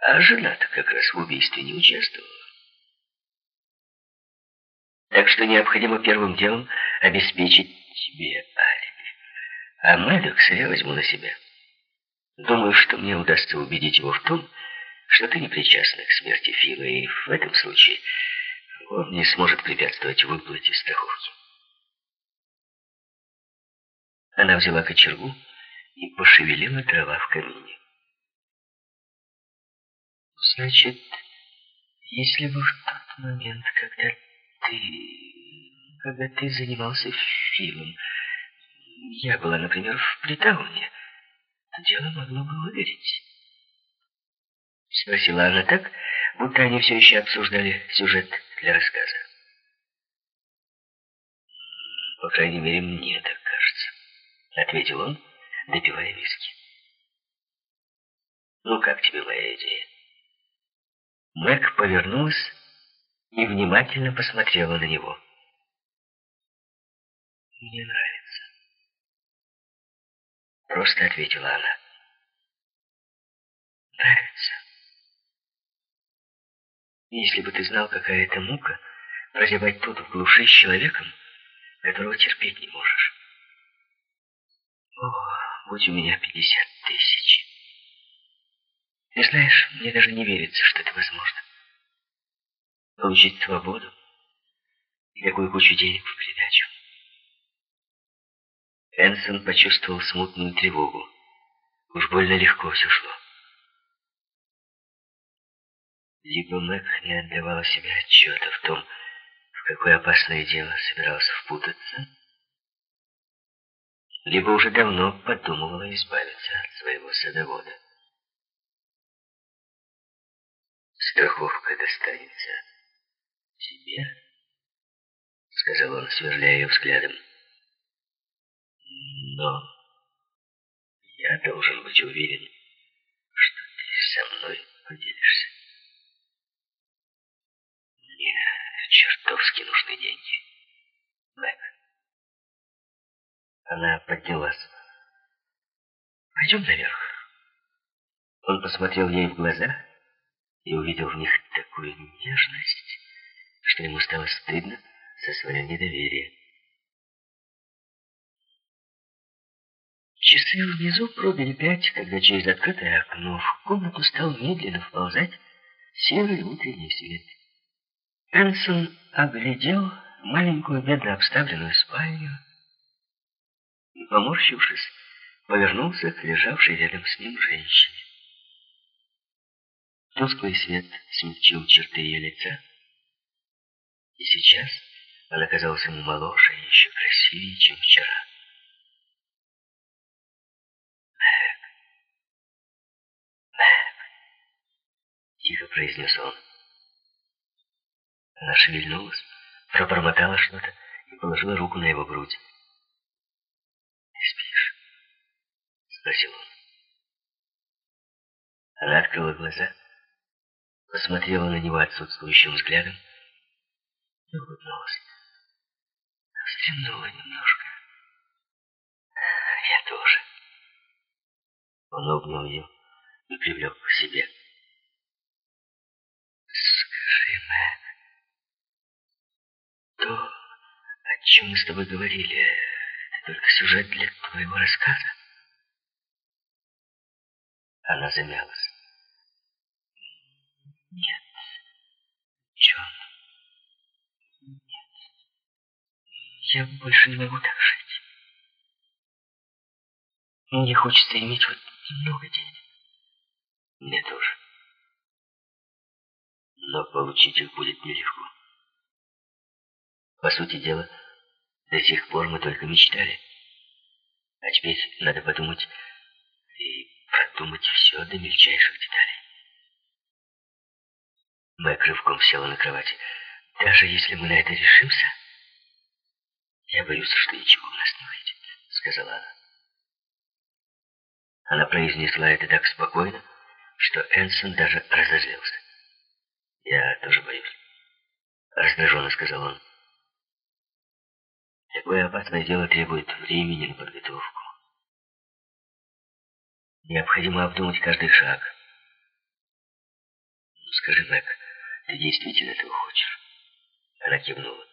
А жена-то как раз в убийстве не участвовала. Так что необходимо первым делом обеспечить тебе алиби. А Мэддокса я возьму на себя. Думаю, что мне удастся убедить его в том, что ты не причастна к смерти Фила, и в этом случае он не сможет препятствовать выплате страховки. Она взяла кочергу и пошевелила дрова в камине. Значит, если бы в тот момент, когда ты... когда ты занимался Филом, я была, например, в Притауне, то дело могло бы выгореть. Спросила она так, будто они все еще обсуждали сюжет для рассказа. По крайней мере, мне так кажется, ответил он, допивая виски. Ну, как тебе моя идея? Мэг повернулась и внимательно посмотрела на него. «Мне нравится», — просто ответила она. «Нравится». Если бы ты знал, какая это мука, прозябать тут в глуши с человеком, которого терпеть не можешь. О, будь у меня пятьдесят. Ты знаешь, мне даже не верится, что это возможно. Получить свободу и такую кучу денег в придачу. Энсон почувствовал смутную тревогу. Уж больно легко все шло. Либо Мэг не отдавала себе отчета в том, в какое опасное дело собирался впутаться, либо уже давно подумывала избавиться от своего садовода. «Страховка достанется тебе?» — сказал он, сверляя ее взглядом. «Но я должен быть уверен, что ты со мной поделишься». чертовски нужны деньги. Мэг. Она поднялась. Пойдем наверх. Он посмотрел ей в глаза и увидел в них такую нежность, что ему стало стыдно за свое недоверие. Часы внизу пробили пять, когда через открытое окно в комнату стал медленно вползать серый утренний свет. Энсон оглядел маленькую бедно обставленную спальню и, поморщившись, повернулся к лежавшей рядом с ним женщине. Тусклый свет смягчил черты ее лица, и сейчас она казалась ему моложе и еще красивее, чем вчера. «Мэг! Мэг!» — тихо произнес он. Она шевельнулась, пробормотала что-то и положила руку на его грудь. «Ты спишь?» — спросил он. Она открыла глаза, посмотрела на него отсутствующим взглядом и улыбнулась. Вздремнула немножко. Я тоже. Он обнял ее и привлек к себе. Скажи, Мэг, то, о чем мы с тобой говорили, это только сюжет для твоего рассказа. Она замялась. Нет, Джон, нет. Я больше не могу так жить. Мне хочется иметь вот немного денег. Мне тоже. Но получить их будет нелегко. По сути дела, до сих пор мы только мечтали. А теперь надо подумать и продумать все до мельчайших деталей. Мэг рывком села на кровати. Даже если мы на это решимся, я боюсь, что ничего у нас не выйдет, сказала она. Она произнесла это так спокойно, что Энсон даже разозлился. «Я тоже боюсь», — раздраженно сказал он. Такое опасное дело требует времени на подготовку. Необходимо обдумать каждый шаг. Скажи, Мэг, ты действительно этого хочешь? Она кивнула.